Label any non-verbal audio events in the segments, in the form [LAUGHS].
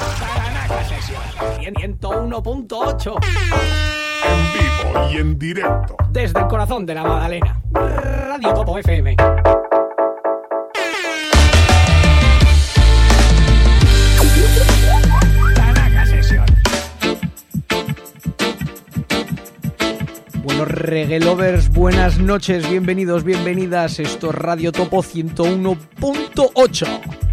Well. 101.8 En vivo y en directo. desde el corazón de la Magdalena. Radio Topo FM. Bueno, reggae lovers, buenas noches, bienvenidos, bienvenidas. Esto es Radio Topo 101.8.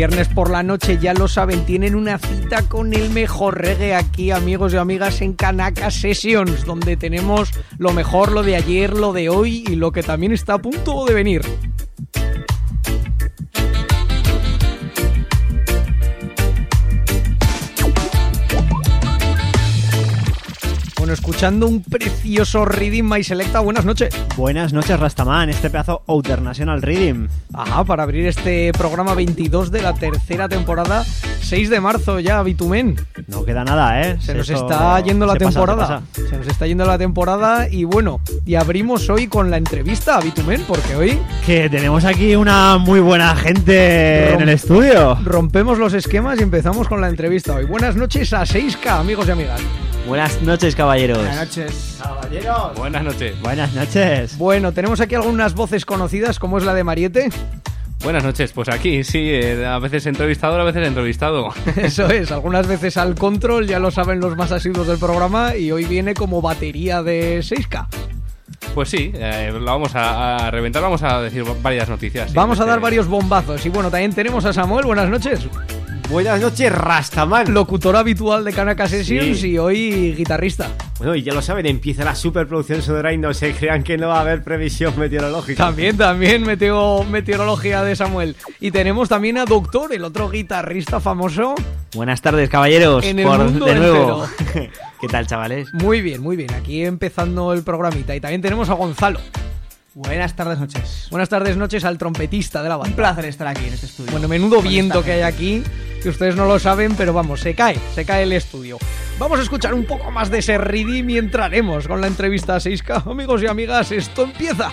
Viernes por la noche, ya lo saben, tienen una cita con el mejor reggae aquí, amigos y amigas, en Kanaka Sessions, donde tenemos lo mejor, lo de ayer, lo de hoy y lo que también está a punto de venir. Bueno, escuchando un precioso Reading My Selecta, buenas noches. Buenas noches, Rastaman, este pedazo Outer National Reading. Ajá, para abrir este programa 22 de la tercera temporada, 6 de marzo ya, Bitumen. No queda nada, ¿eh? Se nos Esto está yendo la se pasa, se temporada. pasa. Se nos está yendo la temporada y bueno, y abrimos hoy con la entrevista a Bitumen, porque hoy Que tenemos aquí una muy buena gente en el estudio. rompemos los esquemas y empezamos con la entrevista hoy. Buenas noches a 6K, amigos y amigas. Buenas noches, caballeros. noches. Buenas noches. Buenas noches. Bueno, tenemos aquí algunas voces conocidas, como es la de Mariette. Buenas noches. Pues aquí, sí, eh, a veces entrevistador, a veces entrevistado. [LAUGHS] Eso es, algunas veces al control, ya lo saben los más asiduos del programa, y hoy viene como batería de 6K. Pues sí, eh, lo vamos a, a reventar, vamos a decir varias noticias. sí, Vamos a dar varios bombazos. Y bueno, también tenemos a Samuel, buenas noches. Buenas noches, Rastaman. Locutor habitual de Kanaka Sessions Sí. y hoy guitarrista. Bueno, y ya lo saben, empieza la superproducción sonora y no se crean que no va a haber previsión meteorológica. También, también meteo, meteorología de Samuel. Y tenemos también a Doctor, el otro guitarrista famoso. Buenas tardes, caballeros. En el por mundo de nuevo. [LAUGHS] ¿Qué tal, chavales? Muy bien, muy bien. Aquí empezando el programita. Y también tenemos a Gonzalo. Buenas tardes, noches. Buenas tardes, noches al trompetista de la Un banda. placer estar aquí en este estudio. Bueno, menudo viento que hay aquí, que ustedes no lo saben, pero vamos, se cae, se cae el estudio. Vamos a escuchar un poco más de redeem y entraremos con la entrevista a 6K. Amigos y amigas, esto empieza.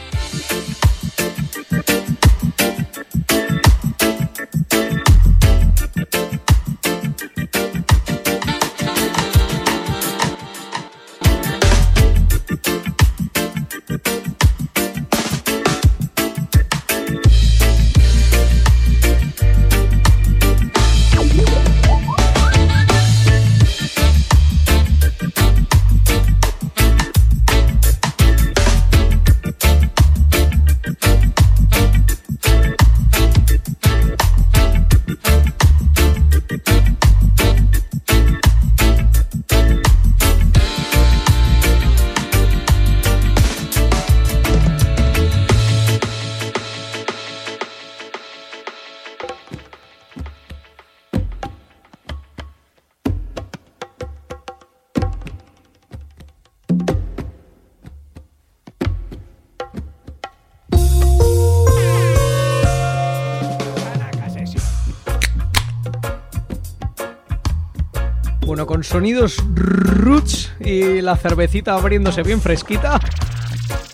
Sonidos roots y la cervecita abriéndose bien fresquita.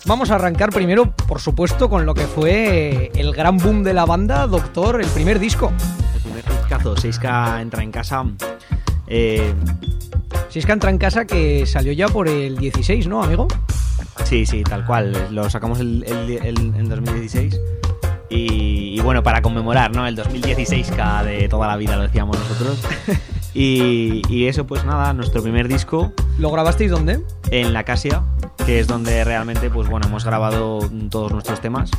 Vamos a arrancar primero, por supuesto, con lo que fue el gran boom de la banda, Doctor, el primer disco. El primer discazo, 6K entra en casa. Eh, Si es que entra en casa que salió ya por el 16, ¿no, amigo? sí, sí, tal cual. Lo sacamos el, el- el- en 2016. Y, y bueno, para conmemorar, ¿no? El 2016K de toda la vida, lo decíamos nosotros. [LAUGHS] Y, y eso, pues nada, nuestro primer disco ¿Lo grabasteis dónde? en la Casia, que es donde realmente, pues bueno, hemos grabado todos nuestros temas.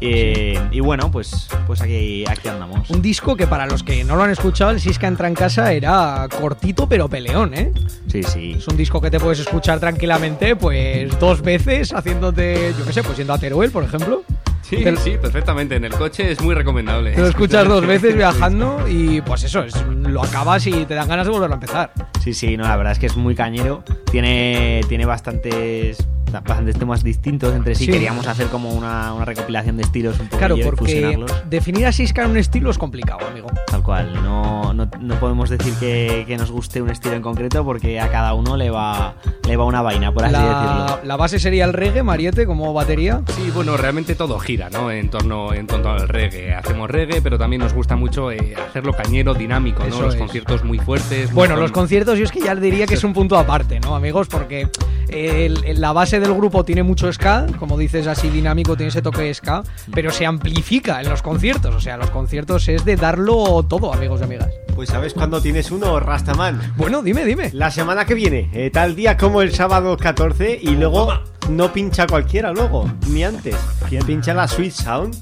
Eh, y bueno, pues, pues aquí, aquí andamos. Un disco que para los que no lo han escuchado, el Siska entra en casa era cortito pero peleón, ¿eh? Sí, sí. Es un disco que te puedes escuchar tranquilamente, pues dos veces haciéndote, yo qué sé, pues yendo a Teruel, por ejemplo. Sí, sí, perfectamente. En el coche es muy recomendable. Te lo escuchas dos [LAUGHS] veces viajando y pues eso, es, lo acabas y te dan ganas de volverlo a empezar. Sí, sí, no, la verdad es que es muy cañero. Tiene, tiene bastantes, bastantes temas distintos entre sí. Sí. Queríamos hacer como una, una recopilación de estilos un poco Claro, porque definir a Siska en un estilo es complicado, amigo. Tal cual, no, no, no podemos decir que, que nos guste un estilo en concreto porque a cada uno le va, le va una vaina, por así La, decirlo. la base sería el reggae, Mariette, como batería. Sí, bueno, realmente todo gira, ¿no? En torno, en torno al reggae. Hacemos reggae, pero también nos gusta mucho eh, hacerlo cañero, dinámico, ¿no? Los es. conciertos muy fuertes. muy Bueno, con- los conciertos yo es que ya diría que es un punto aparte, ¿no, amigos? Porque el- el- la base del grupo tiene mucho ska, como dices así dinámico, tiene ese toque de ska, pero se amplifica en los conciertos. O sea, los conciertos es de darlo todo, amigos y amigas. Pues sabes cuándo tienes uno, Rastaman. Bueno, dime, dime. La semana que viene, eh, tal día como el sábado 14 y luego no pincha cualquiera luego, ni antes. ¿Quién pincha la Sweet Sound?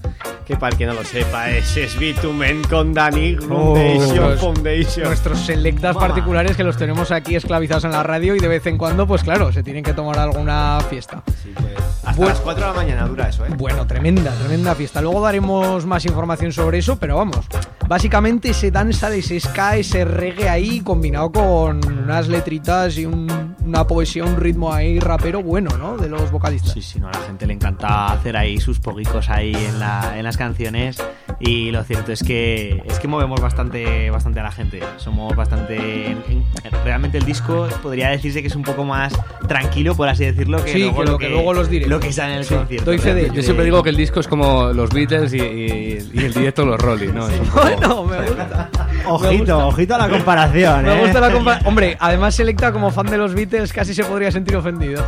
Que para el que no lo sepa es, Bitumen con Dani Foundation, pues, Foundation. Nuestros selectas Mamá. particulares que los tenemos aquí esclavizados en la radio y de vez en cuando, pues claro, se tienen que tomar alguna fiesta. Sí, pues, hasta Bueno. las 4 de la mañana dura eso, ¿eh? Bueno, tremenda, tremenda fiesta. Luego daremos más información sobre eso, pero vamos. Básicamente se danza de ese ska, ese reggae ahí, combinado con unas letritas y un- una poesía, un ritmo ahí rapero bueno, ¿no? De los vocalistas. Sí, sí, no, a la gente le encanta hacer ahí sus poguicos ahí en, la, en las canciones y lo cierto es que es que movemos bastante bastante a la gente. Somos bastante en- en- realmente el disco podría decirse que es un poco más tranquilo, por así decirlo, que, Sí, luego, que lo lo que luego los directos. Lo que sale en el Sí, concierto. doy fe de Realmente- Yo siempre digo que el disco es como los Beatles y, y- y el directo los Rolling, ¿no? Un poco- Bueno, me [LAUGHS] gusta. Me Ojito, gusta. ojito a la comparación, Me ¿eh? gusta la compa- Hombre, además Selecta como fan de los Beatles casi se podría sentir ofendido.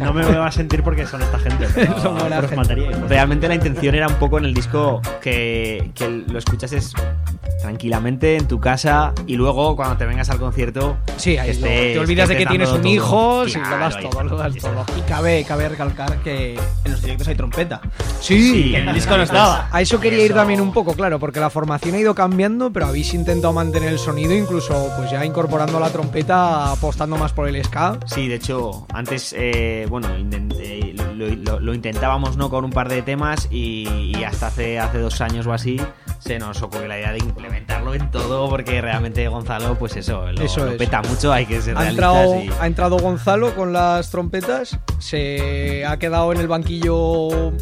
No me va a sentir porque son esta gente. [LAUGHS] pero- Son buena gente. faltaría. Realmente la intención era un poco en el disco que, que lo escuchases tranquilamente en tu casa y luego cuando te vengas al concierto Sí, ahí estés- te olvidas de que tienes un dándolo hijo, todo. sí, lo Claro, das todo, lo das todo. Y cabe, cabe recalcar que en los directos hay trompeta. Sí, Que en el disco no estaba. A eso quería ir también un poco, claro, porque la formación ha ido cambiando, pero habéis intentado mantener el sonido, incluso pues ya incorporando la trompeta, apostando más por el ska. Sí, de hecho, antes, eh, bueno, eh, lo, lo- lo intentábamos no con un par de temas y, y hasta hace, hace dos años o así se nos ocurrió la idea de implementarlo en todo porque realmente Gonzalo, pues eso, lo, Eso lo es. peta mucho, hay que ser Ha entrado, y- ha entrado Gonzalo con las trompetas, se ha quedado en el banquillo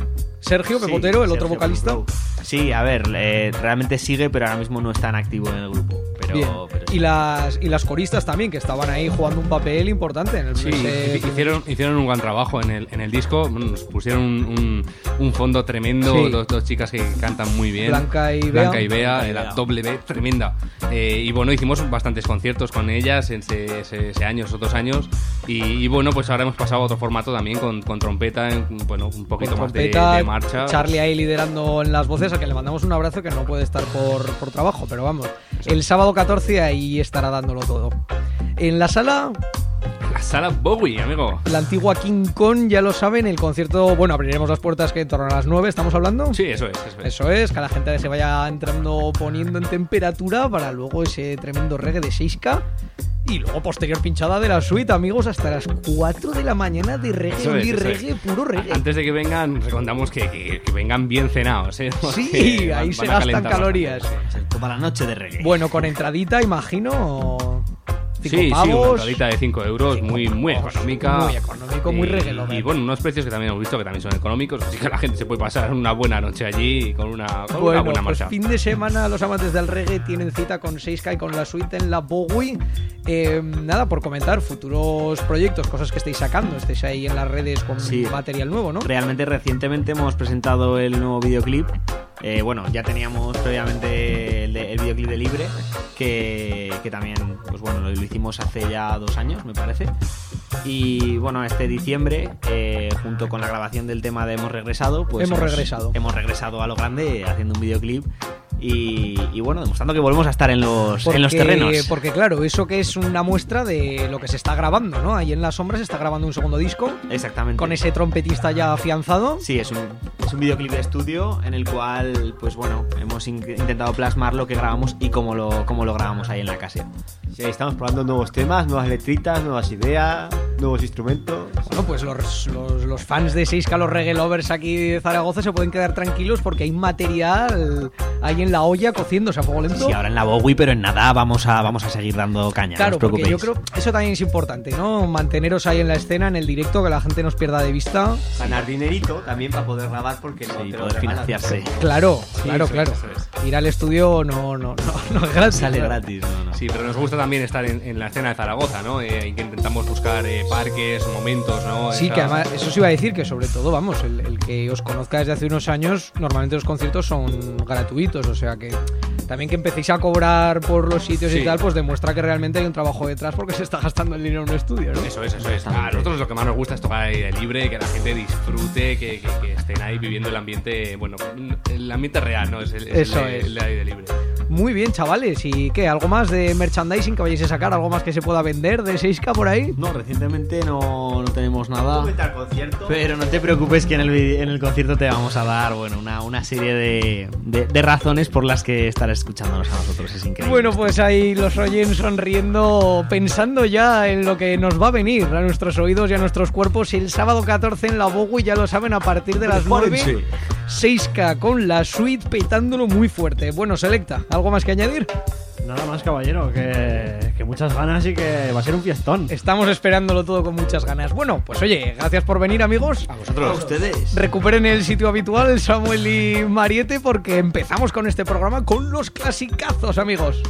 Sergio Sí, Pepotero, el otro Sergio vocalista. Sí, a ver, eh, realmente sigue, pero ahora mismo no es tan activo en el grupo. Bien. pero Y las y las coristas también, que estaban ahí jugando un papel importante en el Sí, hicieron, hicieron un gran trabajo en el, en el disco. Nos pusieron un, un- un fondo tremendo. Sí. Dos, dos chicas que cantan muy bien. Blanca y Bea. Blanca y Bea, la doble B, tremenda. Eh, y bueno, hicimos bastantes conciertos con ellas en ese, ese- ese año, esos dos años. Y, y bueno, pues ahora hemos pasado a otro formato también con, con trompeta, en- bueno, un poquito con más de, trompeta, de marcha. Charlie ahí liderando en las voces, a que le mandamos un abrazo que no puede estar por, por trabajo, pero vamos. El sábado 14 ahí estará dándolo todo. En la sala, La sala Bowie, amigo. la antigua King Kong, ya lo saben, el concierto, bueno, abriremos las puertas que en torno a las 9, ¿estamos hablando? Sí, eso es. Eso es. Eso es, que la gente se vaya entrando poniendo en temperatura para luego ese tremendo reggae de 6K. Y luego posterior pinchada de la suite, amigos, hasta las 4 de la mañana de reggae, Eso es, eso es. reggae, puro reggae. Antes de que vengan, recomendamos que, que- que vengan bien cenados. ¿eh? Sí, [LAUGHS] ahí van- se van a gastan calorías. bastante. La noche de reggae. Bueno, con entradita, imagino. Cinco Sí, sí, una entradita de 5 euros, muy, muy pavos, económica. muy económico, muy lo Y bueno, unos precios que también hemos visto que también son económicos, así que la gente se puede pasar una buena noche allí con una, con una buena pues marcha. fin de semana los amantes del reggae tienen cita con 6K y con la suite en la Bowie. Eh, nada, por comentar, futuros proyectos, cosas que estéis sacando, estéis ahí en las redes con Sí. material nuevo, ¿no? Realmente recientemente hemos presentado el nuevo videoclip. Eh, bueno, ya teníamos previamente el, de- el videoclip de Libre, que, que también, pues bueno, lo, lo hicimos hace ya dos años, me parece. Y bueno, este diciembre, eh, junto con la grabación del tema de Hemos Regresado, pues Hemos regresado. Hemos regresado a lo grande haciendo un videoclip Y, y bueno, demostrando que volvemos a estar en los, en los terrenos. Porque claro, eso que es una muestra de lo que se está grabando, ¿no? Ahí en la sombra se está grabando un segundo disco Exactamente. con ese trompetista ya afianzado. Sí, es un, es un videoclip de estudio en el cual, pues bueno, hemos in- intentado plasmar lo que grabamos y cómo lo, cómo lo grabamos ahí en la casa. Sí, estamos probando nuevos temas, nuevas letritas, nuevas ideas, nuevos instrumentos. Bueno, pues los, los, los fans de 6K, los reggae lovers aquí de Zaragoza se pueden quedar tranquilos porque hay material ahí en la olla cociéndose a fuego lento. Sí, ahora en la Bowie, pero en nada vamos a, vamos a seguir dando caña. Claro, no os porque yo preocupéis. creo eso también es importante, ¿no? Manteneros ahí en la escena, en el directo, que la gente nos pierda de vista. Ganar dinerito también para poder grabar porque no Sí, te lo poder regalan. financiarse. Claro, claro, eso claro. es, eso Ir al estudio no, no, no, no es gratis. Sale claro. gratis, no, no. Sí, pero nos gusta también estar en, en la escena de Zaragoza, ¿no? Eh, que intentamos buscar eh, parques, momentos, ¿no? Sí, Esa- que además, eso sí iba a decir que sobre todo, vamos, el, el que os conozca desde hace unos años, normalmente los conciertos son gratuitos, o sea que también que empecéis a cobrar por los sitios y Sí. tal, pues demuestra que realmente hay un trabajo detrás porque se está gastando el dinero en un estudio, ¿no? Eso es, eso es. A nosotros lo que más nos gusta es tocar aire libre, que la gente disfrute, que, que- que estén ahí viviendo el ambiente, bueno, el ambiente real, ¿no? Es el, es Eso el, es. el aire libre. Muy bien, chavales, ¿y qué? ¿Algo más de merchandising que vayáis a sacar? ¿Algo más que se pueda vender de 6K por ahí? No, recientemente no, no tenemos nada. Al concierto. Pero no te preocupes que en el, en el concierto te vamos a dar bueno, una, una serie de, de- de razones por las que estar escuchándonos a nosotros. Es increíble. Bueno, pues ahí los oyen sonriendo, pensando ya en lo que nos va a venir a nuestros oídos y a nuestros cuerpos el sábado 14 en la Bowie, ya lo saben, a partir de las 9, 6K con la suite petándolo muy fuerte. Bueno, Selecta, ¿algo más que añadir? Nada más, caballero, que, que muchas ganas y que va a ser un fiestón. Estamos esperándolo todo con muchas ganas. Bueno, pues oye, gracias por venir amigos. a vosotros. A ustedes. Recuperen el sitio habitual, Samuel y Mariette, porque empezamos con este programa con los clasicazos, amigos.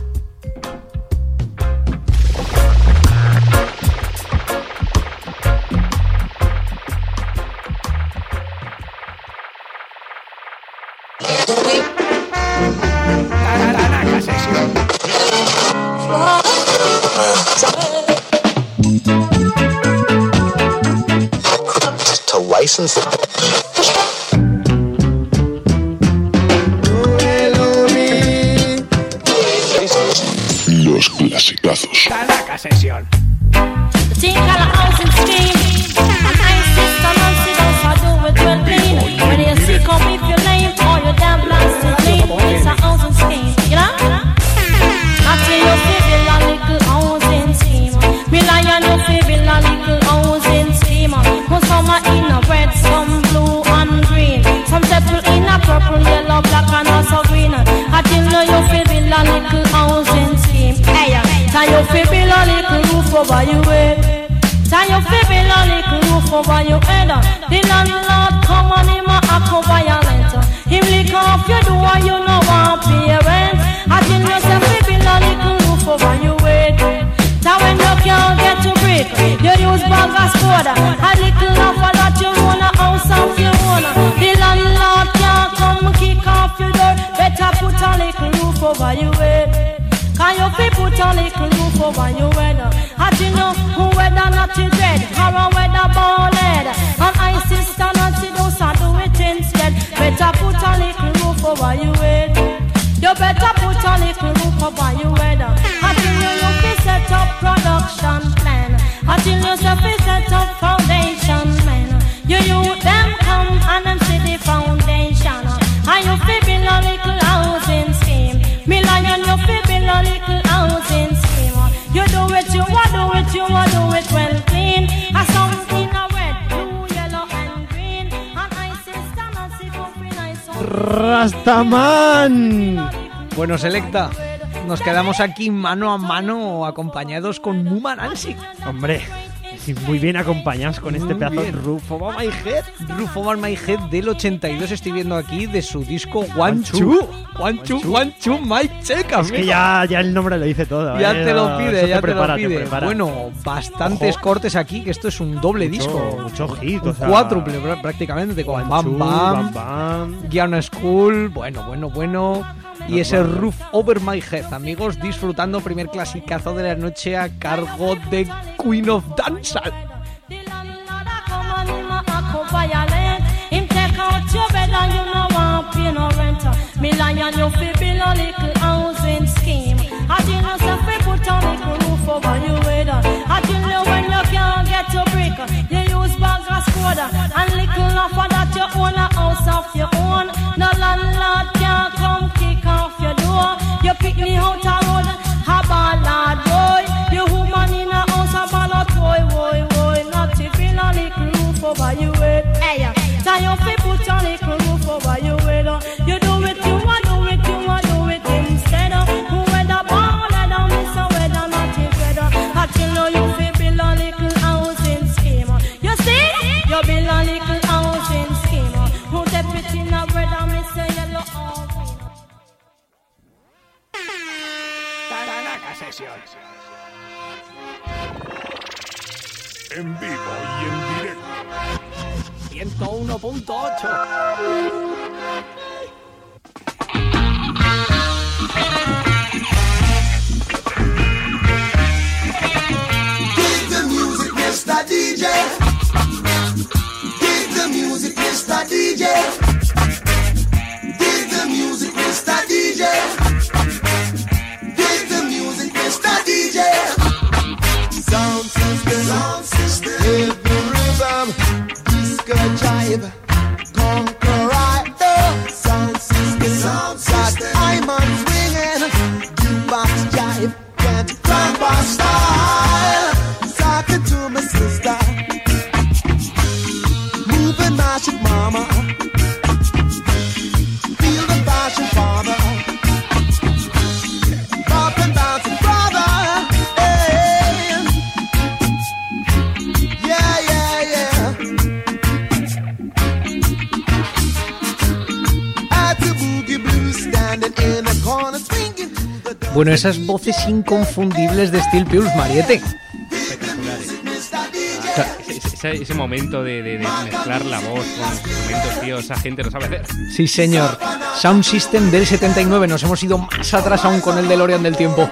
To license Los clasicazos. Tanaka Sesión. Think all the house and steam. Little house and steam. Hey, time you feel a little roof over your head. Time you feel a little roof over your head. Uh, the landlord come on him a act violent. Uh, him lick off your door, you know want pay rent. Until you say feel a little roof over your head. Time when you can't get to break, you use bag as code. A little of a lot you own a house of your own. The landlord can't come kick off your door. Better put a little roof over your head. Can you fi put a little roof over your head? Hot enough, whether not is red or a weather ballhead. And I sister not see those and do it instead. Better put a little roof over your head. You better put a little roof over your head. Until you you fi set up production plan. Until you say fi set up foundation man. You you them come and ¡Rastaman! Bueno, Selecta, nos quedamos aquí mano a mano acompañados con Muma Nancy. Hombre, sí, muy bien acompañados con este Muy pedazo bien. Over my head. Over My Head del 82 estoy viendo aquí de su disco One. Two. One Two, One Two, My Check, Es que ya, ya el nombre lo dice todo. Ya ¿eh? te lo pide, eso ya te, prepara, lo pide. Bueno, bastantes Ojo. cortes aquí, que esto es un doble Mucho- disco. mucho hit, o sea, cuádruple pr- prácticamente, con Bam Bam, bam, bam. Guiana School, bueno, bueno, bueno. Y ese Roof Over My Head, amigos, disfrutando primer clasicazo de la noche a cargo de Queen of him Bueno, esas voces inconfundibles de Steel Pulse, Mariette. O sea, ese, momento de, de, mezclar la voz con los instrumentos, tío, esa gente lo sabe hacer. Sí, señor. Sound System del 79, nos hemos ido más atrás aún con el DeLorean del tiempo.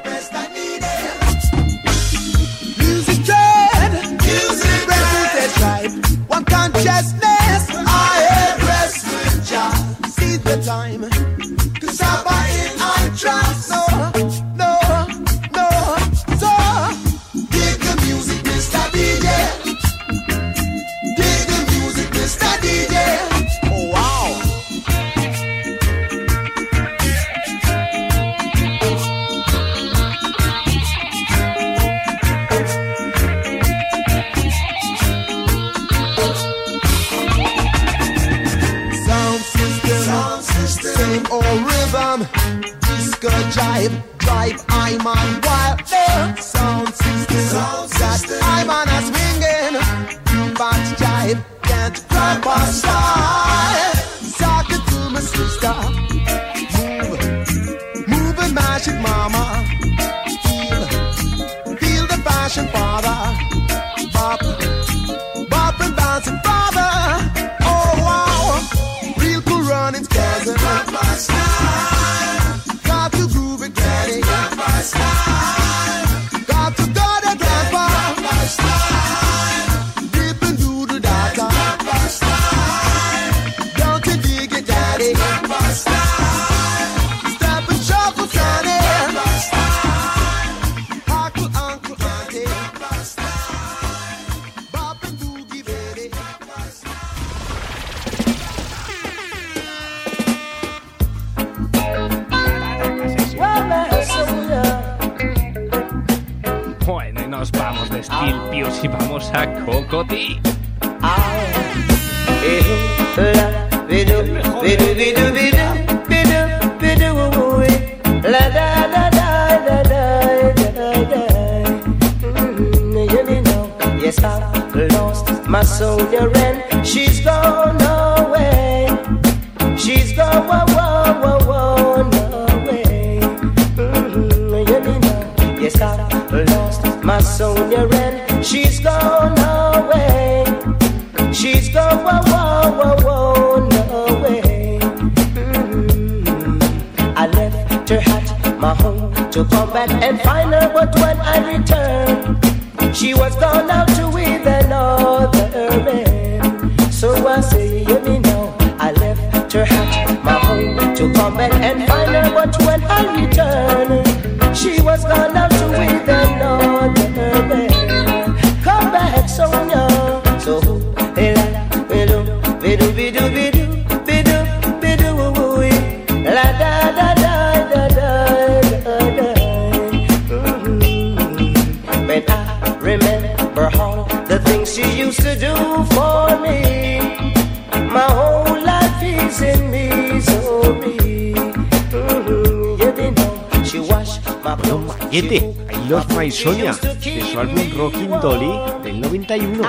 Sonia, de su álbum Rockin' Dolly del 91.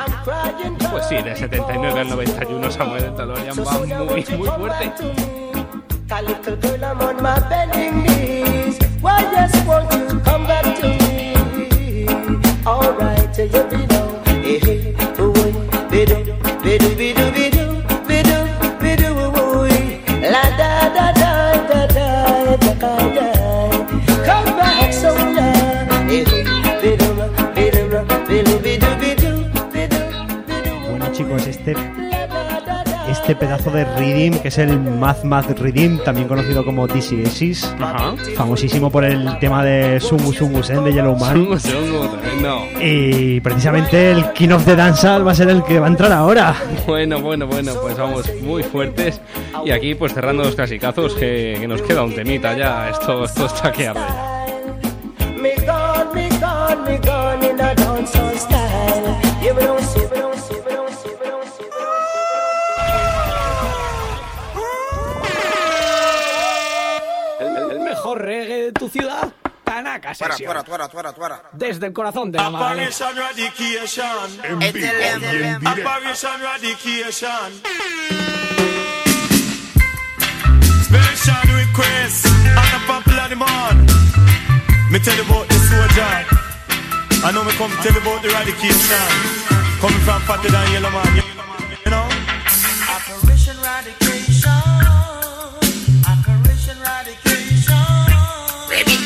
Pues sí, de 79 al 91 Samuel el DeLorean va muy, muy fuerte. Este, este pedazo de Redeem, que es el Math Math Redeem, también conocido como DCSIS, famosísimo por el tema de Sungu Sungu Sen de Yellow Man. Sungu Sungu, tremendo. Y precisamente el King of the Dancehall va a ser el que va a entrar ahora. Bueno, bueno, bueno, pues vamos muy fuertes. Y aquí, pues cerrando los clasicazos, que, que nos queda un temita ya. Esto, esto está que arde reggae de tu ciudad, Tanaka Session. Desde el corazón de la madre. Eradication. En vivo y en directo. Operation Eradication. Special request on the popular demand. Me tell you about the soldier. I know me come tell you about the eradication. Coming from fatter than yellow man.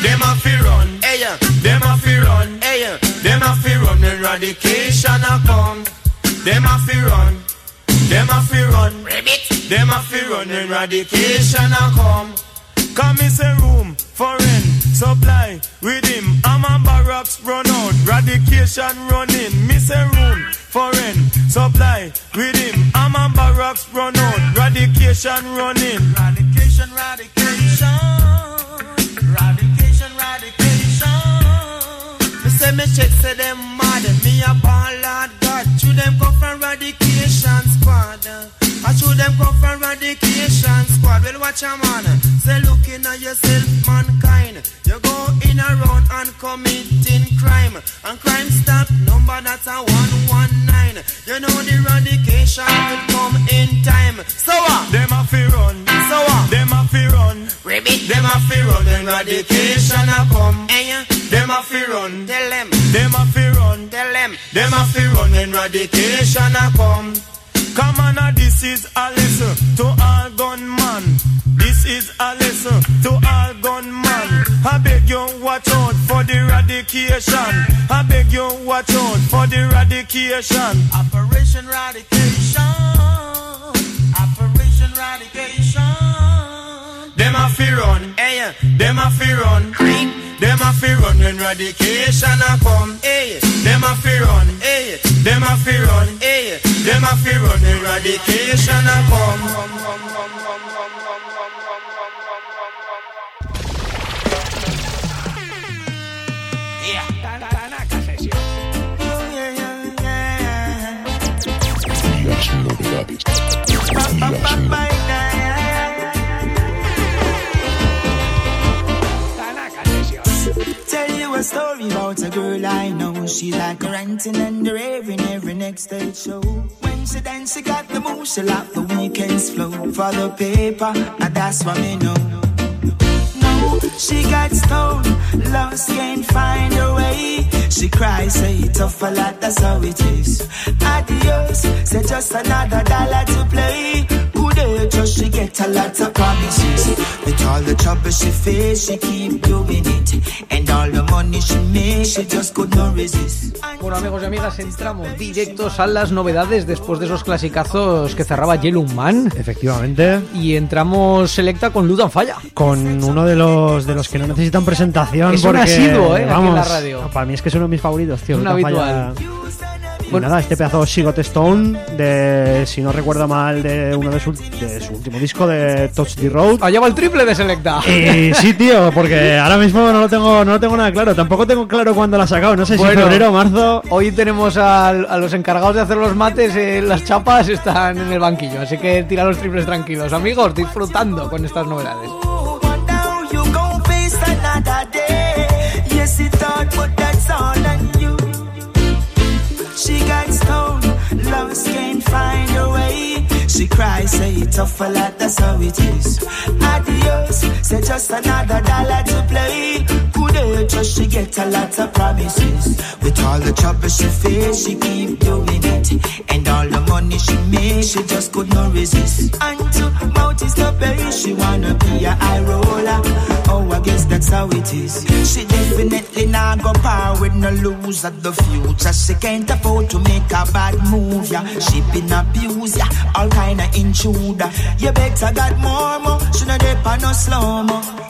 Them a fi run, hey yeah. Them a fi run, hey yeah. Them a fi run, eradication a come. Them a fi run, them a fi run. Them a fi run, eradication a come. Come in say room for rent, supply with him. I'm a barracks run out, radication running. Miss a room for rent, supply with him. I'm a barracks run out, radication running. Radication, radication, radication, say me check say them mad, me a ball lord God. To them come from radication squad. I show them come from radication squad. Well, watch a man. Say, looking at yourself, mankind. You go in around and committing crime. And crime stop number that's a 119. You know the eradication will come in time. So what? Them a fi run. So what? Them a fi run. Ribbit. Them a fi run. Then eradication a come. Eh? Them a fi run. Tell them. Them a fi run. Tell them. Them a fi run. Then eradication a come. Come on, now, this is a lesson to all gunman. This is a lesson to all gunman. I beg you watch out for the eradication. I beg you watch out for the eradication. Operation eradication. Operation eradication. Them a fi run, eh? Them a fi run. Them a fi run when eradication a come, eh? Them a fi run, eh? Them a fi run, eh? Them a fi run when eradication a come. Tanaka Session. Las novedades. Las Tanaka a story about a girl I know. She like a ranting and raving every next stage show. When she dance, she got the moves, she like the weekends flow. For the paper, and that's what me know. She got stoned, lost, can't find her way. She cries, say tough a lot, that's how it is. Adios, say just another dollar to play. Good day, just she get a lot of promises. With all the trouble she face, she keep doing it. And all the money she makes, she just could not resist. Bueno, amigos y amigas, entramos directos a las novedades después de esos clasicazos que cerraba Yellow Man. Efectivamente. Y entramos selecta con Ludan Falla. Con uno de los de los que no necesitan presentación. Es un porque, asiduo, ¿eh? aquí en Vamos, la radio. Para mí es que es uno de mis favoritos, tío. Es un habitual. Y nada, este pedazo Sigot Stone, de, si no recuerdo mal, de uno de su, de su último disco de Touch the Road. Allá va el triple de Selecta. Y sí, tío, porque ahora mismo no lo tengo, no lo tengo nada claro. Tampoco tengo claro cuándo lo ha sacado. No sé si Bueno. febrero o marzo. Hoy tenemos a, los encargados de hacer los mates, eh, las chapas están en el banquillo, así que tira los triples tranquilos. Amigos, disfrutando con estas novedades. Another day. Yes, messy thought, but that's all on you. She got stoned, lost, can't find her way. She cries, say it's tough a lot, that's how it is. Adios, say just another dollar to play. Age, just she get a lot of promises. With all the trouble she face, she keep doing it. And all the money she make, she just could not resist. And to mouth is pay, she wanna be a high roller. Oh, I guess that's how it is. She definitely not go par with no lose at the future. She can't afford to make a bad move, yeah. She been abused, yeah. All kind of intruder. You better got more, more. No dip on no slow mo.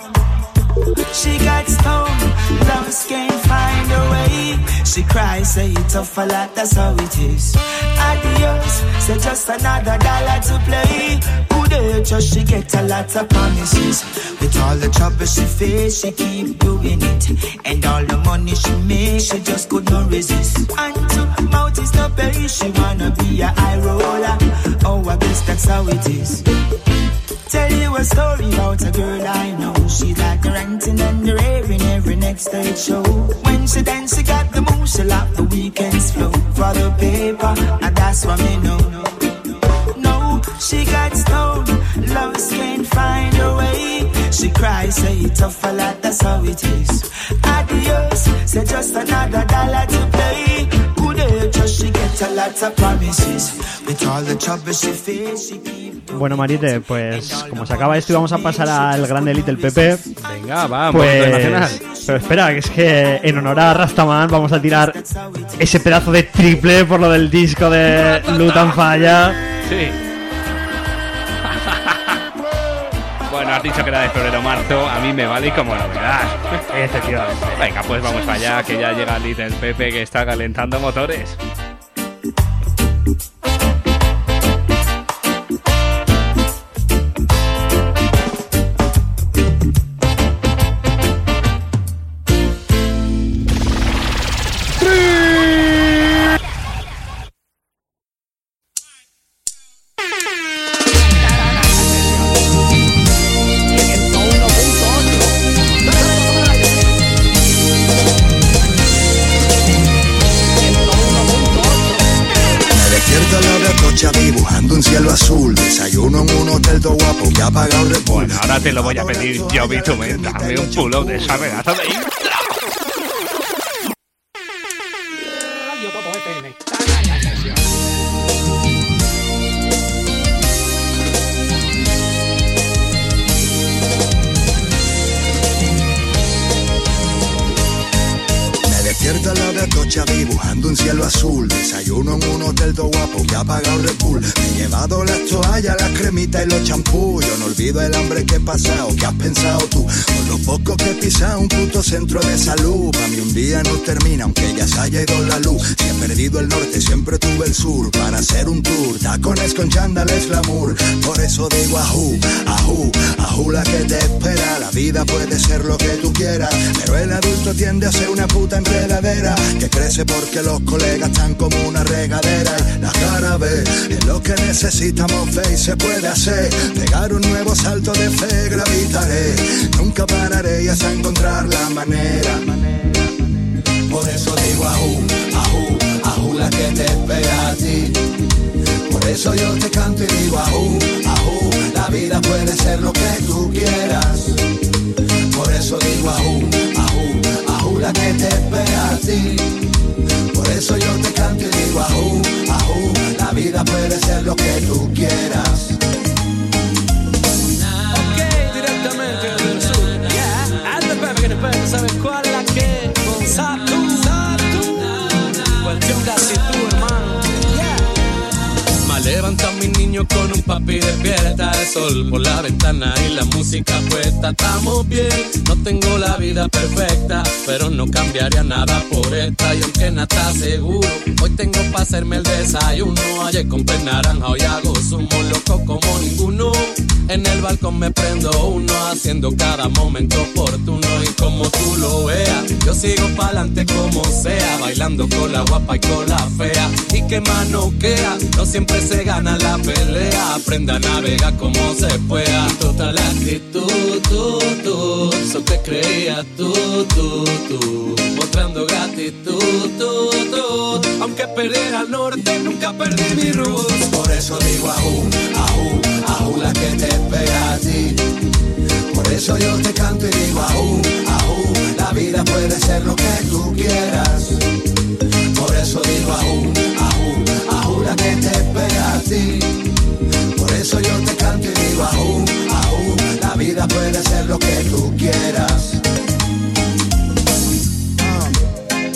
She got stoned, lost, can't find a way. She cries, say it's tough a lot, that's how it is. Adios, say just another dollar to play. Good age, just she get a lot of promises. With all the trouble she face, she keep doing it. And all the money she make, she just could not resist. And to mouth is no pay, she wanna be a high roller. Oh, I guess that's how it is. Tell you a story about a girl I know. She like the ranting and raving every next stage show. When she dance, she got the moves, she like the weekends flow. For the paper, and that's what me know. No, she got stoned, lost, can't find a way. She cries, say it's tough a lot, that's how it is. Adios, say just another dollar to play. Bueno, Marite, pues como se acaba esto y vamos a pasar al grande Little Pepe. Venga, va, Pues, pero espera, que es que en honor a Rastaman vamos a tirar ese pedazo de triple por lo del disco de Lutan Falla. Sí. Bueno, has dicho que era de febrero marzo, a mí me vale como novedad. Efectivamente. Venga, pues vamos allá, que ya llega Little Pepe que está calentando motores. A la de cocha dibujando un cielo azul. Desayuno en un hotel todo guapo que ha pagado el. Bueno, ahora te lo voy a pedir yo, Bitumen. Dame un pull-up de esa pedazo de cielo azul. Desayuno en un hotel todo guapo que ha pagado Red Bull. Me he llevado las toallas, las cremitas y los champús. Yo no olvido el hambre que he pasado. ¿Qué has pensado tú? Con lo poco que he pisado un puto centro de salud. Para mí un día no termina, aunque ya se haya ido la luz. Si he perdido el norte, siempre tuve el sur. Para hacer un tour, tacones con chándales glamour. Por eso digo ajú, ajú, ajú la que te espera. La vida puede ser lo que tú quieras, pero el adulto tiende a ser una puta enredadera que crece porque los colegas están como una regadera. Y la cara ve, es lo que necesitamos fe y se puede hacer. Pegar un nuevo salto de fe, gravitaré. Nunca pararé y hasta encontrar la manera. Por eso digo ajú, ajú, ajú la que te espera a ti. Por eso yo te canto y digo ajú, ajú, la vida puede ser lo que tú quieras. Por eso digo ajú, ajú, ajú la que te espera a ti. Por eso yo te canto y digo ajú, ajú, la vida puede ser lo que tú quieras. Ok, direttamente del sud. Yeah, al che ne pensa, ¿sabes cuál es la que? Con Satu. Cuestión casi tú, hermano. Me levanta mi niño con un papi despierta el sol por la ventana y la música puesta. Estamos bien, no tengo la vida perfecta, pero no cambiaría nada por esta. Y aunque nada está seguro, hoy tengo para hacerme el desayuno. Ayer compré naranja, hoy hago zumo loco como ninguno. En el balcón me prendo uno haciendo cada momento oportuno y como tú lo veas, yo sigo pa'lante como sea, bailando con la guapa y con la fea y que manoquea, no siempre se gana la pelea, aprenda a navegar como se pueda. Total actitud, tú, tú, eso que creías tú, tú, tú, mostrando gratitud, tú, tú, aunque perdiera el norte, nunca perdí mi roots. Por eso digo aún, aún, aún la que te espera a ti. Por eso yo te canto y digo aún, aún, la vida puede ser lo que tú quieras. Por eso digo aún, aún, aún la que te espera Por eso yo te canto y digo aún, aún, la vida puede ser lo que tú quieras. Ah,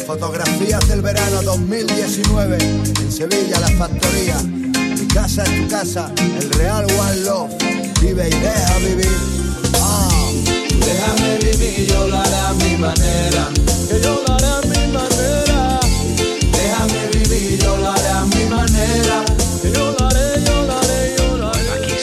Fotografías del verano 2019 en Sevilla, la factoría. Mi casa es tu casa, el Real One Love. Vive y deja vivir. Ah. Déjame vivir, yo lo a mi manera. Que yo lo haré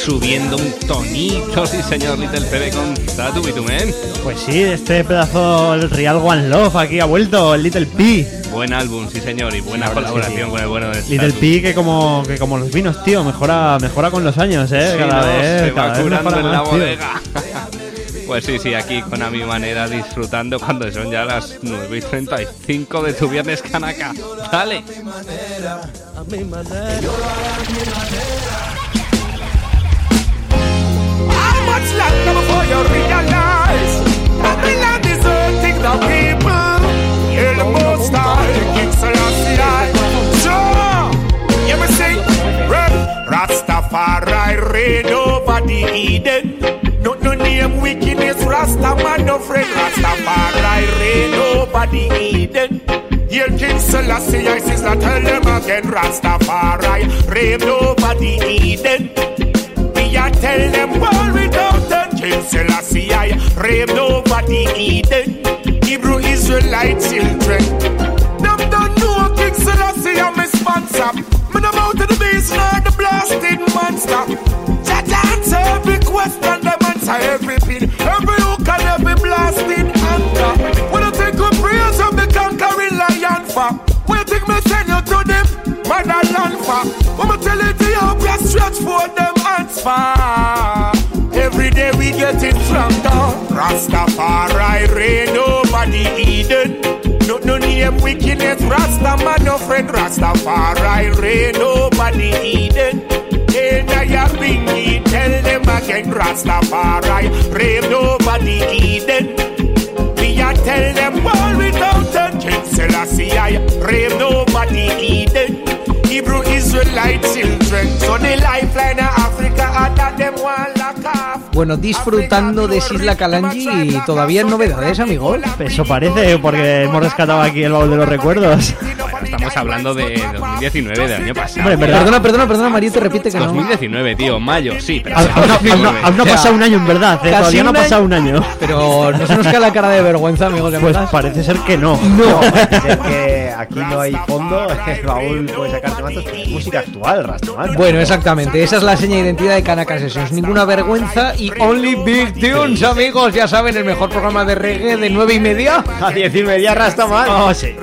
subiendo un tonito, sí señor Little Pepe con Tatu Bitumen. Pues sí, este pedazo, el Real One Love, aquí ha vuelto, el Little P. Buen álbum, sí señor, y buena colaboración sí. con el bueno de Little Tatu. P que como, que como los vinos, tío, mejora, mejora con los años, eh. Sí, cada no, vez, se cada va vez curando mejora en la más, bodega. [LAUGHS] Pues sí, sí, aquí con a mi manera disfrutando cuando son ya las 9 y 35 de tu viernes canaca. Dale. A mi manera. Much longer before you realize the land is hurting the people? Hear the most high, King Selassie. Sure, you me sing, Rep Rastafari reign over the Eden. No, no name wickedness, Rasta man no friend. Rastafari reign over the Eden. Hail King Selassie, I sister tell them again. Rastafari reign over the Eden. A tell them world without end. King Selassie I raved over the Eden. Hebrew Israelite children. Them don't know King Selassie I'm a sponsor. Me no out of the beast nor the blasted monster. Jah answer every question, them answer every pin, every hook and every blasted anchor. When I think of praise of the conquering lion for, when you think me send you to them, motherland for. Me tell Ethiopia stretch for them hands far. Every day we getting stronger. Rastafari reign over the Eden. No, no name wickedness, Rasta man no friend. Rastafari reign over the Eden. Hey, you bring me, tell them again. Rastafari reign over the Eden. Me a tell them all without end. King Selassie I reign over the Eden. Hebrew Israelite children. So the lifeline of Africa, other them one lock off. Bueno, disfrutando de Sisla Kalanji y todavía novedades, amigos. Eso parece, porque hemos rescatado aquí el baúl de los recuerdos. Estamos hablando de 2019, del año pasado. Hombre, en verdad- Perdona, perdona, perdona, Mario te repite que no. 2019, tío, mayo, sí, pero. Aún no, aún no- 2019. aún no ha pasado un año en verdad, eh, Casi todavía no ha pasado un año. Pero no se nos cae la cara de vergüenza, amigos. de Pues verdad. parece ser que no. No, es [LAUGHS] que aquí no hay fondo, [LAUGHS] el baúl puede sacar es música actual, Rastaman. Bueno, exactamente, esa es la seña de identidad de Kanaka Sessions. Ninguna vergüenza y Only Big Tunes, amigos. Ya saben, el mejor programa de reggae de nueve y media. A diez y media Rastaman. Oh, sí.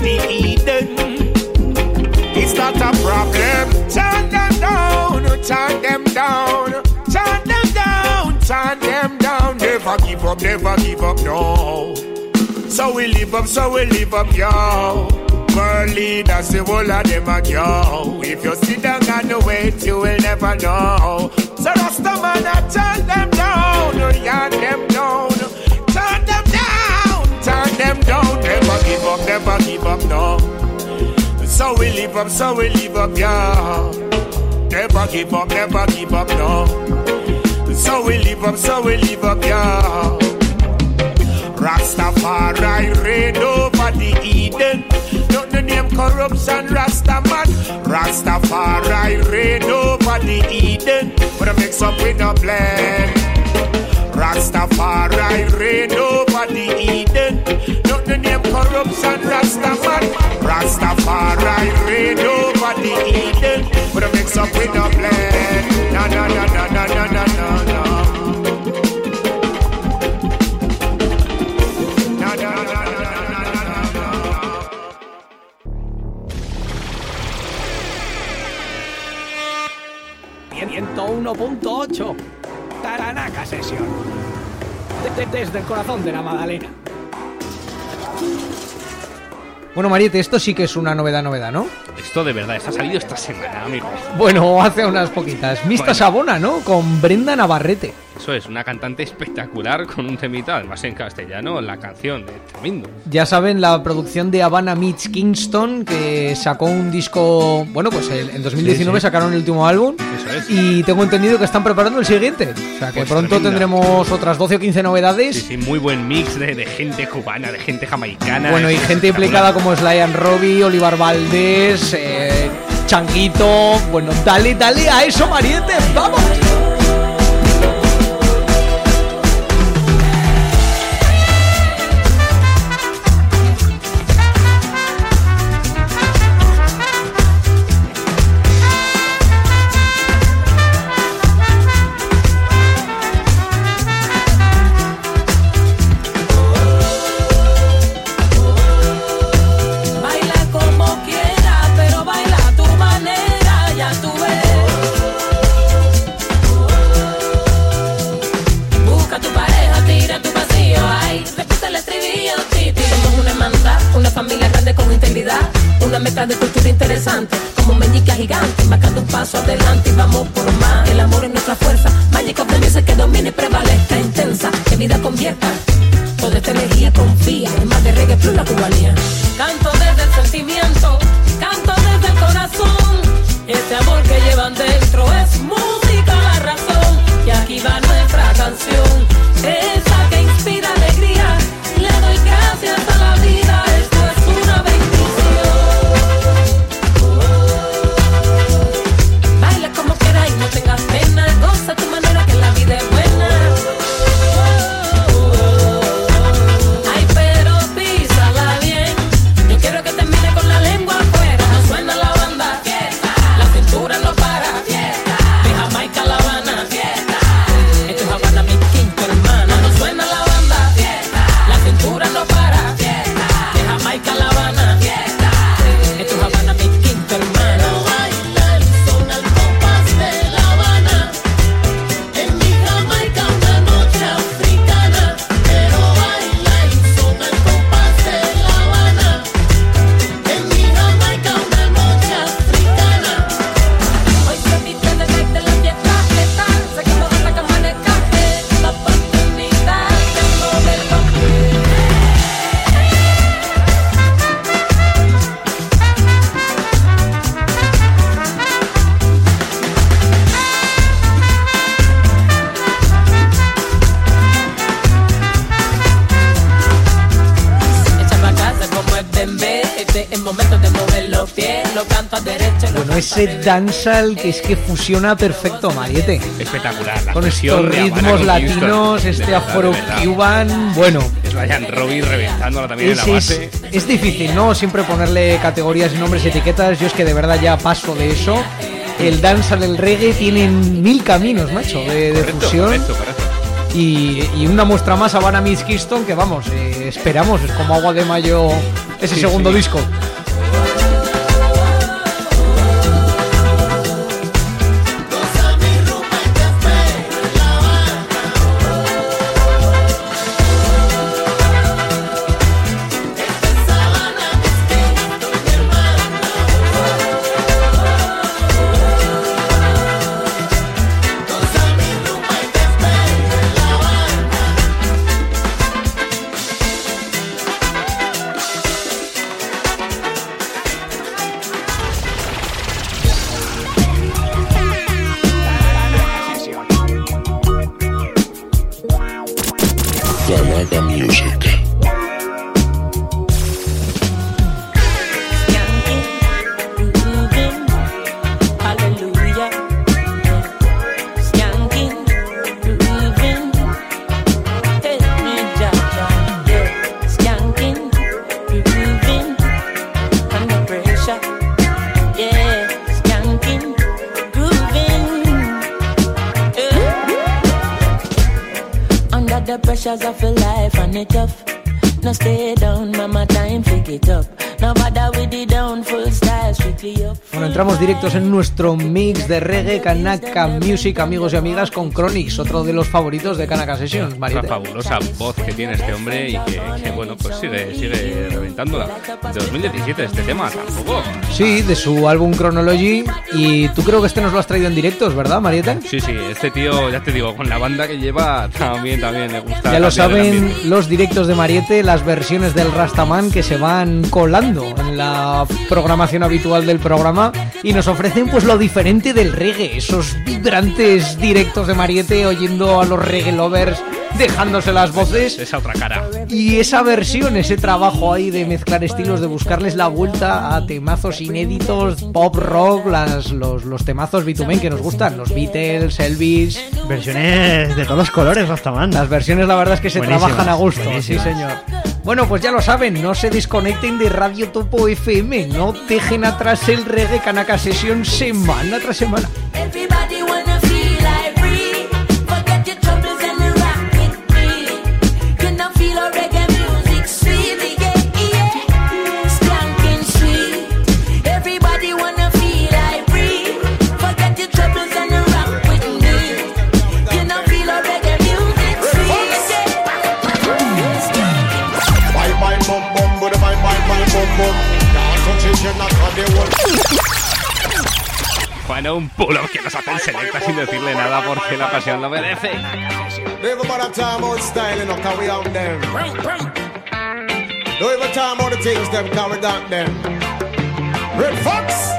The Eden. It's not a problem. Chant them down, chant them down, chant them down, them down. Never give up, never give up, no. So we live up, so we live up, yo. World leaders, the whole of them are yo. If you sit down and wait, you will never know. So Rasta man, I chant them down, yarn them down, chant them down, chant them down. Never give up, never give up, no. So we live up, so we live up, yeah. Never give up, never give up, no. So we live up, so we live up, yeah. Rastafari reign over the Eden. Not the name corruption, Rastaman. Rastafari reign over the Eden. But I mix up with no blend. Rastafari reign over the Eden. Not the name corruption, Rastaman. Rastafari reign over the Eden. But I mix up with a blend. Na na na. Desde el corazón de la Madalena. Bueno, Mariette, esto sí que es una novedad, novedad, ¿no? Esto de verdad, esto ha salido esta semana, amigos. Bueno, hace unas poquitas. Mista Bueno. Sabona, ¿no? Con Brenda Navarrete. Eso es, una cantante espectacular con un temita, además en castellano, la canción, de tremendo. Ya saben, la producción de Havana Meets Kingston, que sacó un disco, bueno, pues el- en 2019 Sí, sí. sacaron el último álbum. Eso es. Y tengo entendido que están preparando el siguiente. O sea, que Pues pronto tremenda. tendremos otras 12 o 15 novedades. Sí, sí, muy buen mix de, de gente cubana, de gente jamaicana. Bueno, y gente implicada como Sly and Robbie, Olivar Valdés, eh, Changuito. Bueno, dale, dale a eso, Mariette, vamos. Energía confía, en más de reggae plus la cubanía. Canto desde el sentimiento, canto desde el corazón. Este amor que llevan dentro es música, la razón. Y aquí va nuestra canción, esa que inspira alegría. Le doy gracias a la vida, ese dancehall que es que fusiona perfecto, Mariette. Espectacular. La Con estos ritmos latinos, este De verdad, afro de verdad. cuban, bueno. Es Ryan Robbie reventándola también Es, en la es- base. es difícil, ¿no? Siempre ponerle categorías nombres etiquetas. Yo es que de verdad ya paso de eso. El dancehall, el reggae tienen mil caminos, macho, de, de Correcto, fusión. correcto, correcto. Y, y una muestra más a Miss Kingston que vamos, eh, esperamos, es como agua de mayo ese Sí, segundo sí. disco. Nuestro mix de reggae Kanaka Music, amigos y amigas, con Chronix, otro de los favoritos de Kanaka Sessions. Una Mariette. fabulosa voz que tiene este hombre y que, que, bueno, pues sigue, sigue reventándola. De 2017 este tema, tampoco. Sí, de su álbum Chronology. Y tú creo que este nos lo has traído en directos, ¿verdad, Marieta? Sí, sí, este tío, ya te digo, con la banda que lleva, también, también le gusta. Ya lo saben los directos de Mariette, las versiones del Rastaman que se van colando en la programación habitual del programa y nos ofrecen pues lo diferente del reggae, esos vibrantes directos de Mariette oyendo a los reggae lovers dejándose las voces. Esa otra cara. Y esa versión, ese trabajo ahí de mezclar estilos, de buscarles la vuelta a temazos inéditos, pop rock, las, los, los temazos bitumen que nos gustan, los Beatles, Elvis. Versiones de todos los colores, Rastaman. Las versiones, la verdad es que se Buenísimas, trabajan a gusto, buenísimas. sí señor. Bueno, pues ya lo saben, no se desconecten de Radio Topo FM, no dejen atrás el reggae Kanaka Session semana tras semana. Everybody Bueno, un pulo que nos hace el selecta sin decirle nada porque la ocasión lo merece. Red Fox.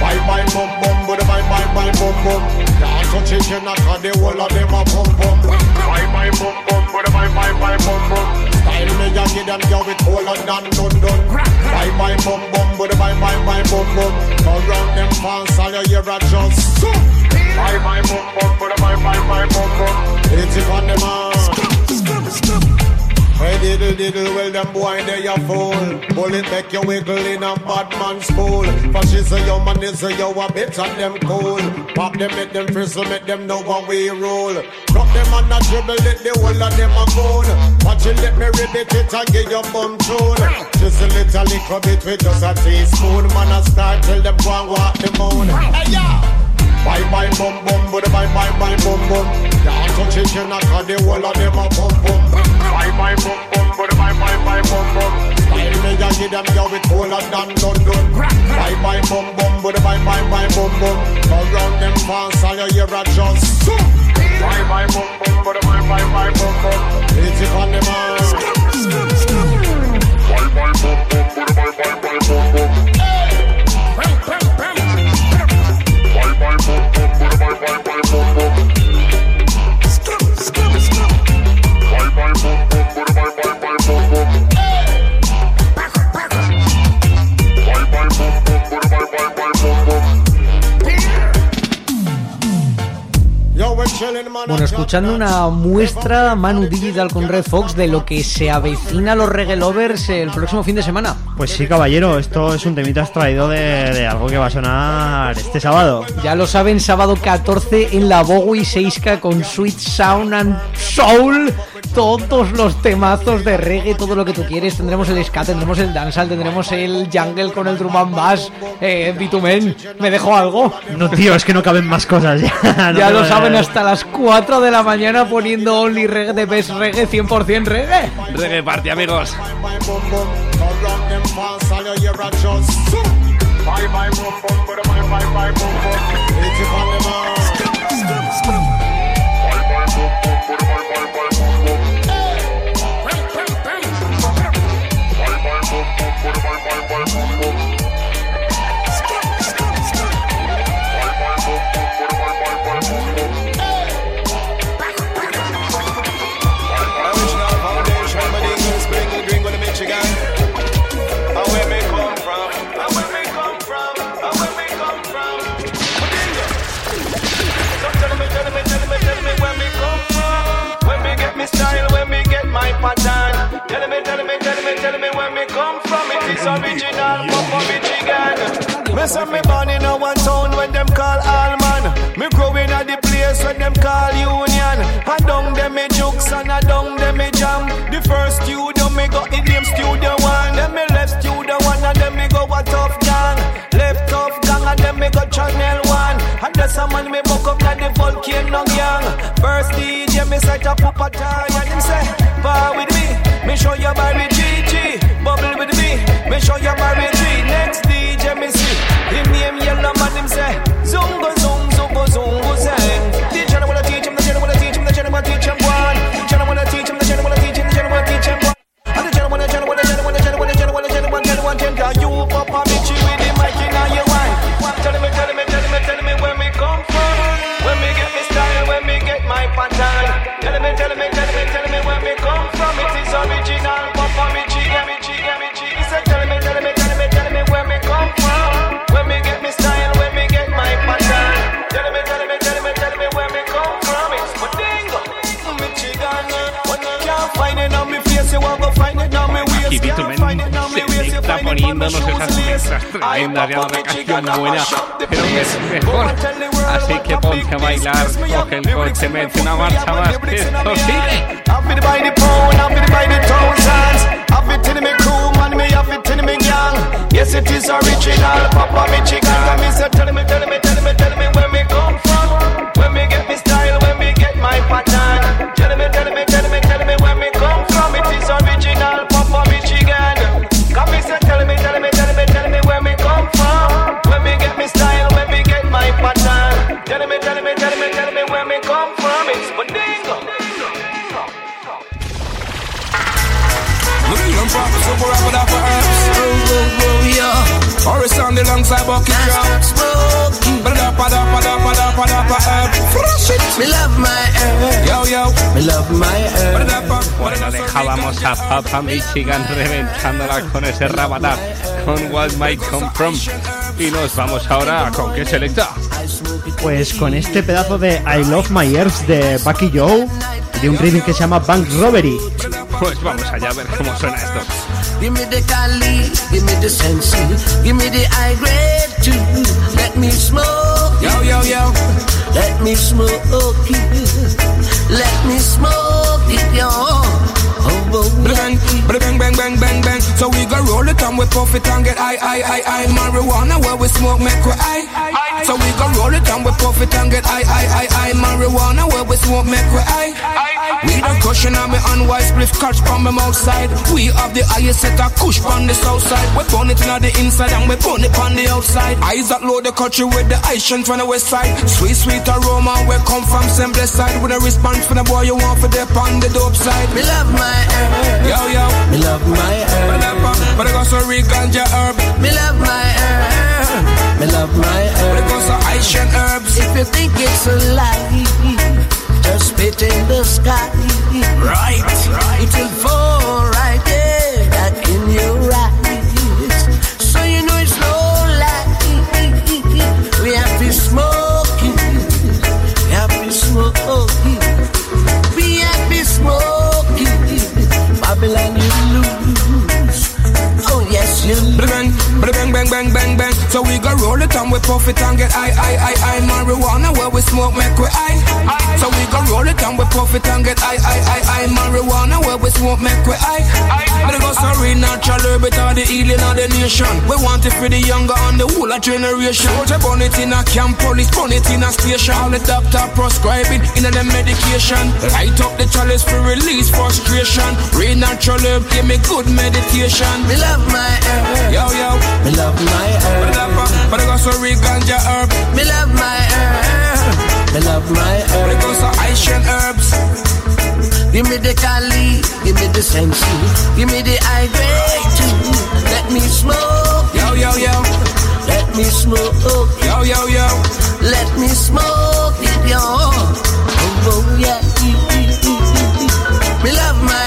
Bye bye bum bum, bye bye bye bum bum. Can't touch it, you're not on the whole of them a bum bum. Bye bye bum bum, but bye bye bye bum bum. Style me a give them go with all and done done done. Bye bye bum bum, but bye bye bye bum bum. Go round them fans, all you hear a just. Bye bye bum bum, but bye bye bye bum bum. Hit it on them all. Hey diddle diddle, well them boy they a fool. Bullet make you wiggle in a bad man's pool. Fascist a yo man is a yo a bit and them cool. Pop them make them frizzle, make them know what we roll Drop them on a dribble, let the whole of them a goal Watch it, let me ribbit it and get your bum tune Just a little liquor bit with just a teaspoon. Man a start till them go and walk the moon. Hey yeah! Bye bye bum bum, but bye bye bye bum bum. Can't touch it, you not cause the whole of them a bum bum. Bye bye bum bum, but bye bye bye bum bum. Style me a give them yo with done done done. Bye bye bum bum, but bye bye bye bum bum. Go round them fans, all you hear a just. Bye bye bum bum, but bye bye bye bum bum. Hit it on them all. Bye bye bum bum, but bye bye bye bum bum. Bueno, escuchando una muestra Manu Digital con Red Fox de lo que se avecina a los reggae lovers el próximo fin de semana. Pues sí, caballero, esto es un temita extraído de, de algo que va a sonar este sábado. Ya lo saben, sábado 14 en la Bowie 6K con Sweet Sound and Soul. Todos los temazos de reggae, todo lo que tú quieres. Tendremos el ska, tendremos el dancehall, tendremos el jungle con el drum and bass. Eh, Bitumen, ¿me dejo algo? No, tío, es que no caben más cosas [LAUGHS] ya. No ya lo saben hasta las 4 de la mañana poniendo Only Reggae de Best Reggae 100% reggae. Reggae Party, amigos. Me say me born in a one town when them call Alman. Me growing at the place when them call Union. I down them me jokes and I down them me jam. The first studio me got the name Studio One. Then me left Studio One and then me go a tough gang. Left tough gang and then me go Channel One. And there's some man me buck up like the volcano young. First DJ me set up up a tie and him say, Bar with me, me show you by me GG. Bubble with me, me show you by Chiquitito Men se está poniéndonos esas mezclas tremendas de otra canción buena, pero que es mejor. Así que ponte a bailar, coge el coche, mete una marcha más, que esto sigue. Yes, it is original, Papa Michigan. Tell me, tell me, tell me, tell me, tell me. Pop, super rapper, that for herbs. Oh, oh, oh, yeah. Horizon alongside bucket drop. Ba-da-pa, da-pa, da-pa, da-pa, da-pa, herb. Fresh it. Me love my herb. Yo, yo. Me love my herb. Bueno, dejábamos a Papa Michigan reventándola con ese rabatá, con What Might Come From. Y nos vamos ahora con qué selecta. Pues con este pedazo de I Love My Earth de Bucky Joe, de un ritmo que se llama Bank Robbery. Pues vamos allá a ver cómo suena esto. Give me the Cali, give me the Sensi, give me the high grade too. Let me smoke. Yo, yo, yo. Let me smoke it. Let me smoke it, yo. Oh, oh, oh. Bang, bang, bang, bang, bang, bang. So we go roll it and we puff it and get high, high, high, high. Marijuana where we smoke make we high. So we go roll it and we puff it and get high, high, high, high. Marijuana where we smoke make we high. We cushion on me unwise spliff catch from me mouth side. We have the highest set of kush on the south side. We burn it on the inside and we burn it on the outside. Eyes that load the country with the Asian from the west side. Sweet, sweet aroma we come from same blessed side. With a response for the boy you want for the on the dope side. Me love my herb. Yo, yo. Me love my herb. But I got some real ganja herb. Me love my herb. Me love my herb. But I got some Asian herbs. If you think it's a lie, just spit in the sky. Right. It will fall right there back in your eyes. So you know it's no lie. We have to smoke. We have to smoke. We have to smoke. Babylon, you lose. Oh yes, you lose. Bang, bang, bang, bang, bang. So we go roll it and we puff it and get high, high, high, high. Marijuana where we smoke make we high. high. So we go roll it and we puff it and get high, high, high, high. Marijuana where we smoke make we high. But it goes sorry, natural herb, it all the healing of the nation. We want it for the younger and the older generation. We burn it in a camp, police burn it in a station. All the doctor prescribe it in the medication. Light up the chalice for release frustration. Real natural herb, give me good meditation. Me love my herb. Yo, yo. Me love my herb. But I got real ganja herb. Me love my herb. Me love my herb. But I got some Asian herbs. Give me the Cali, give me the Sensi, give me the too. Let me smoke. Yo, yo, yo. Let me smoke. Yo, yo, yo. Let me smoke it, yo. Oh, oh yeah. Me love my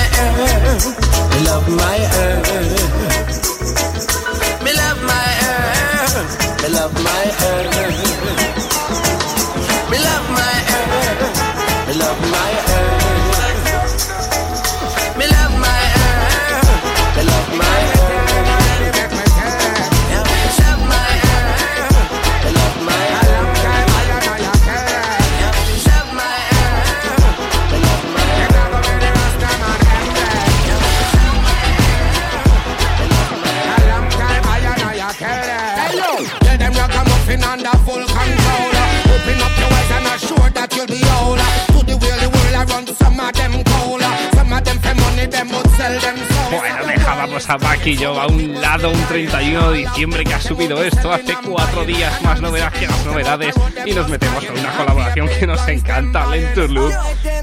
Carrasquillo a un lado un 31 de diciembre que ha subido esto hace cuatro días más novedad que las novedades y nos metemos con una colaboración que nos encanta, Lentur Loop.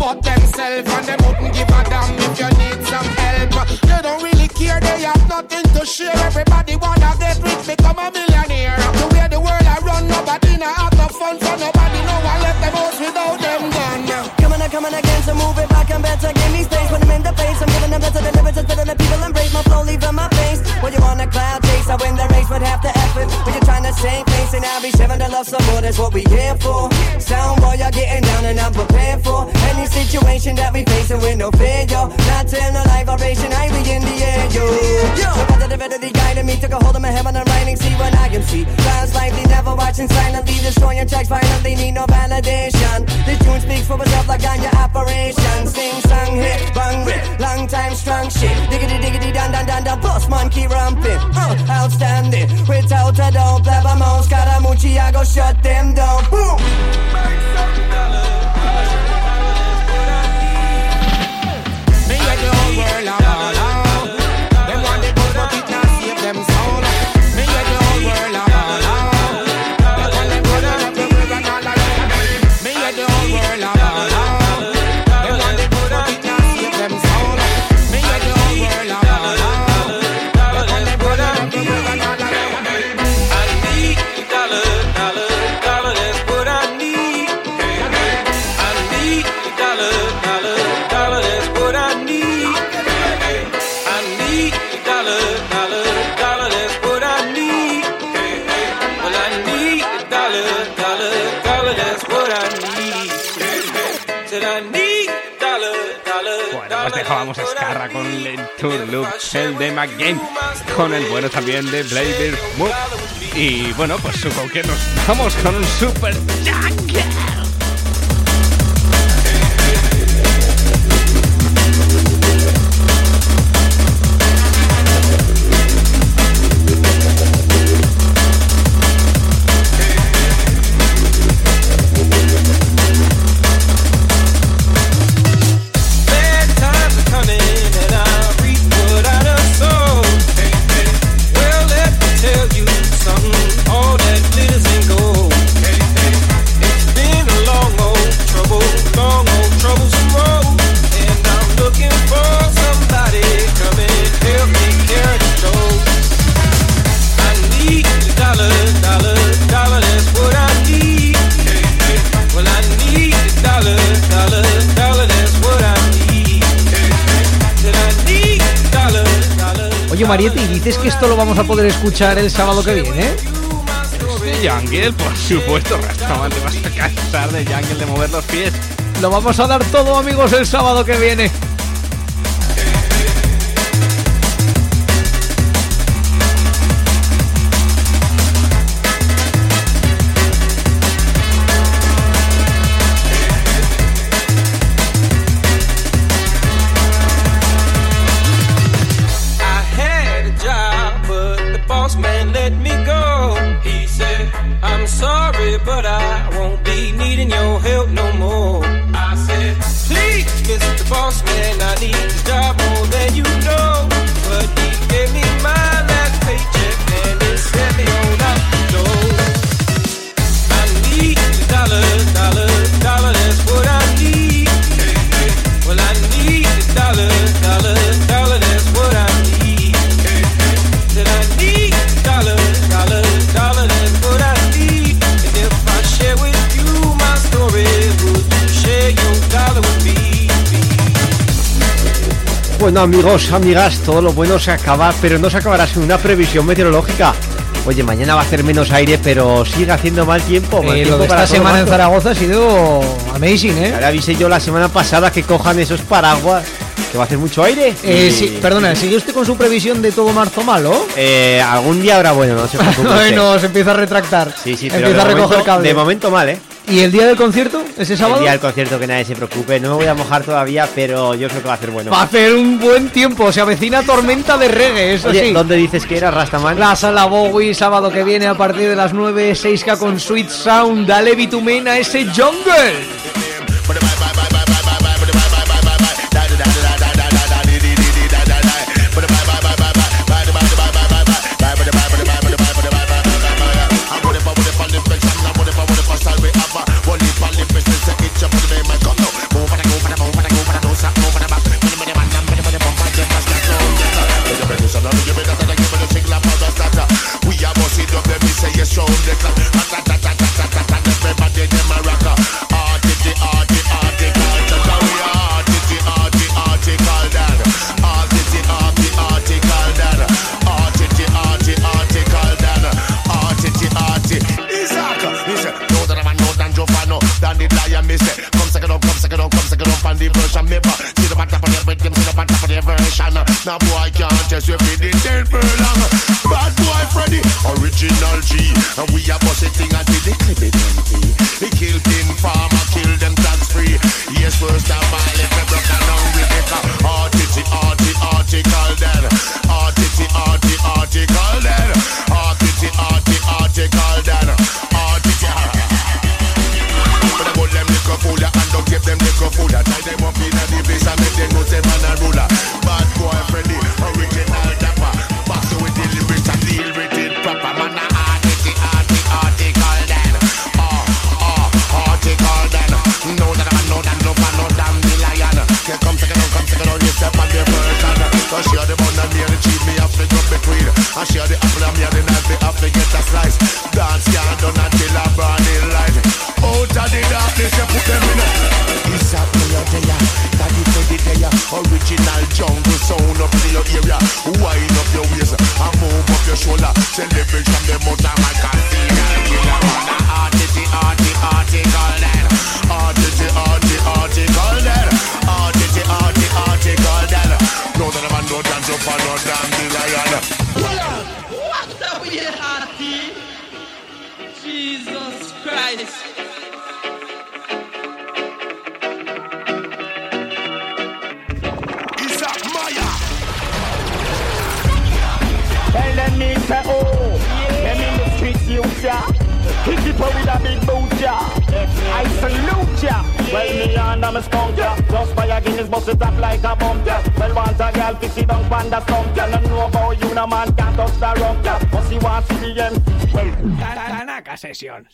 about themselves and them wouldn't give a situation that we facing with no fear, yo. Not tell no life operation, I be in the air, yo. yo. So better the better the guiding me, took a hold of my heaven and writing, see what I can see. Rounds lively, never watching silently, destroying tracks violently, need no validation. This tune speaks for itself like on your operation. Sing, song, hit, bang, rip, long time strong shit. Diggity, diggity, dun, dun, dun, dun, boss monkey rampant. Uh, outstanding, without a don't, blabbermouth, Scaramucci, I go shut them down. Boom! Make some dollars. world, I'm all El de McGame, con el bueno también de Blader Moon. Y bueno, pues supongo que nos vamos con un Super Jacket. Marietti, dices que esto lo vamos a poder escuchar el sábado que viene. Sí, Jungle, por supuesto, Rastaman, te vas a cansar de Jungle de mover los pies. Lo vamos a dar todo, amigos, el sábado que viene. Bueno amigos, amigas, todo lo bueno se acaba, pero no se acabará sin una previsión meteorológica. Oye, mañana va a hacer menos aire, pero sigue haciendo mal tiempo. mal Eh, tiempo lo de para esta semana en. Zaragoza ha sido amazing, ¿eh? Ahora avisé yo la semana pasada que cojan esos paraguas, que va a hacer mucho aire. Eh, Y- sí, perdona, ¿sigue usted con su previsión de todo marzo malo? Eh, algún día habrá bueno, no se [LAUGHS] bueno, se empieza a retractar. Sí, sí, pero empieza a recoger momento- cable. De momento mal, ¿eh? ¿Y el día del concierto? ¿Ese sábado? El día del concierto que nadie se preocupe. No me voy a mojar todavía, pero yo creo que va a ser bueno. Va a hacer un buen tiempo, se avecina tormenta de reggae, eso Oye, sí. ¿dónde dices que era Rastaman? La sala Bowie, sábado que viene a partir de las 9, 6K con Sweet Sound. Dale bitumen a ese jungle. Ten furlong. Bad boy Freddy, original G. And we are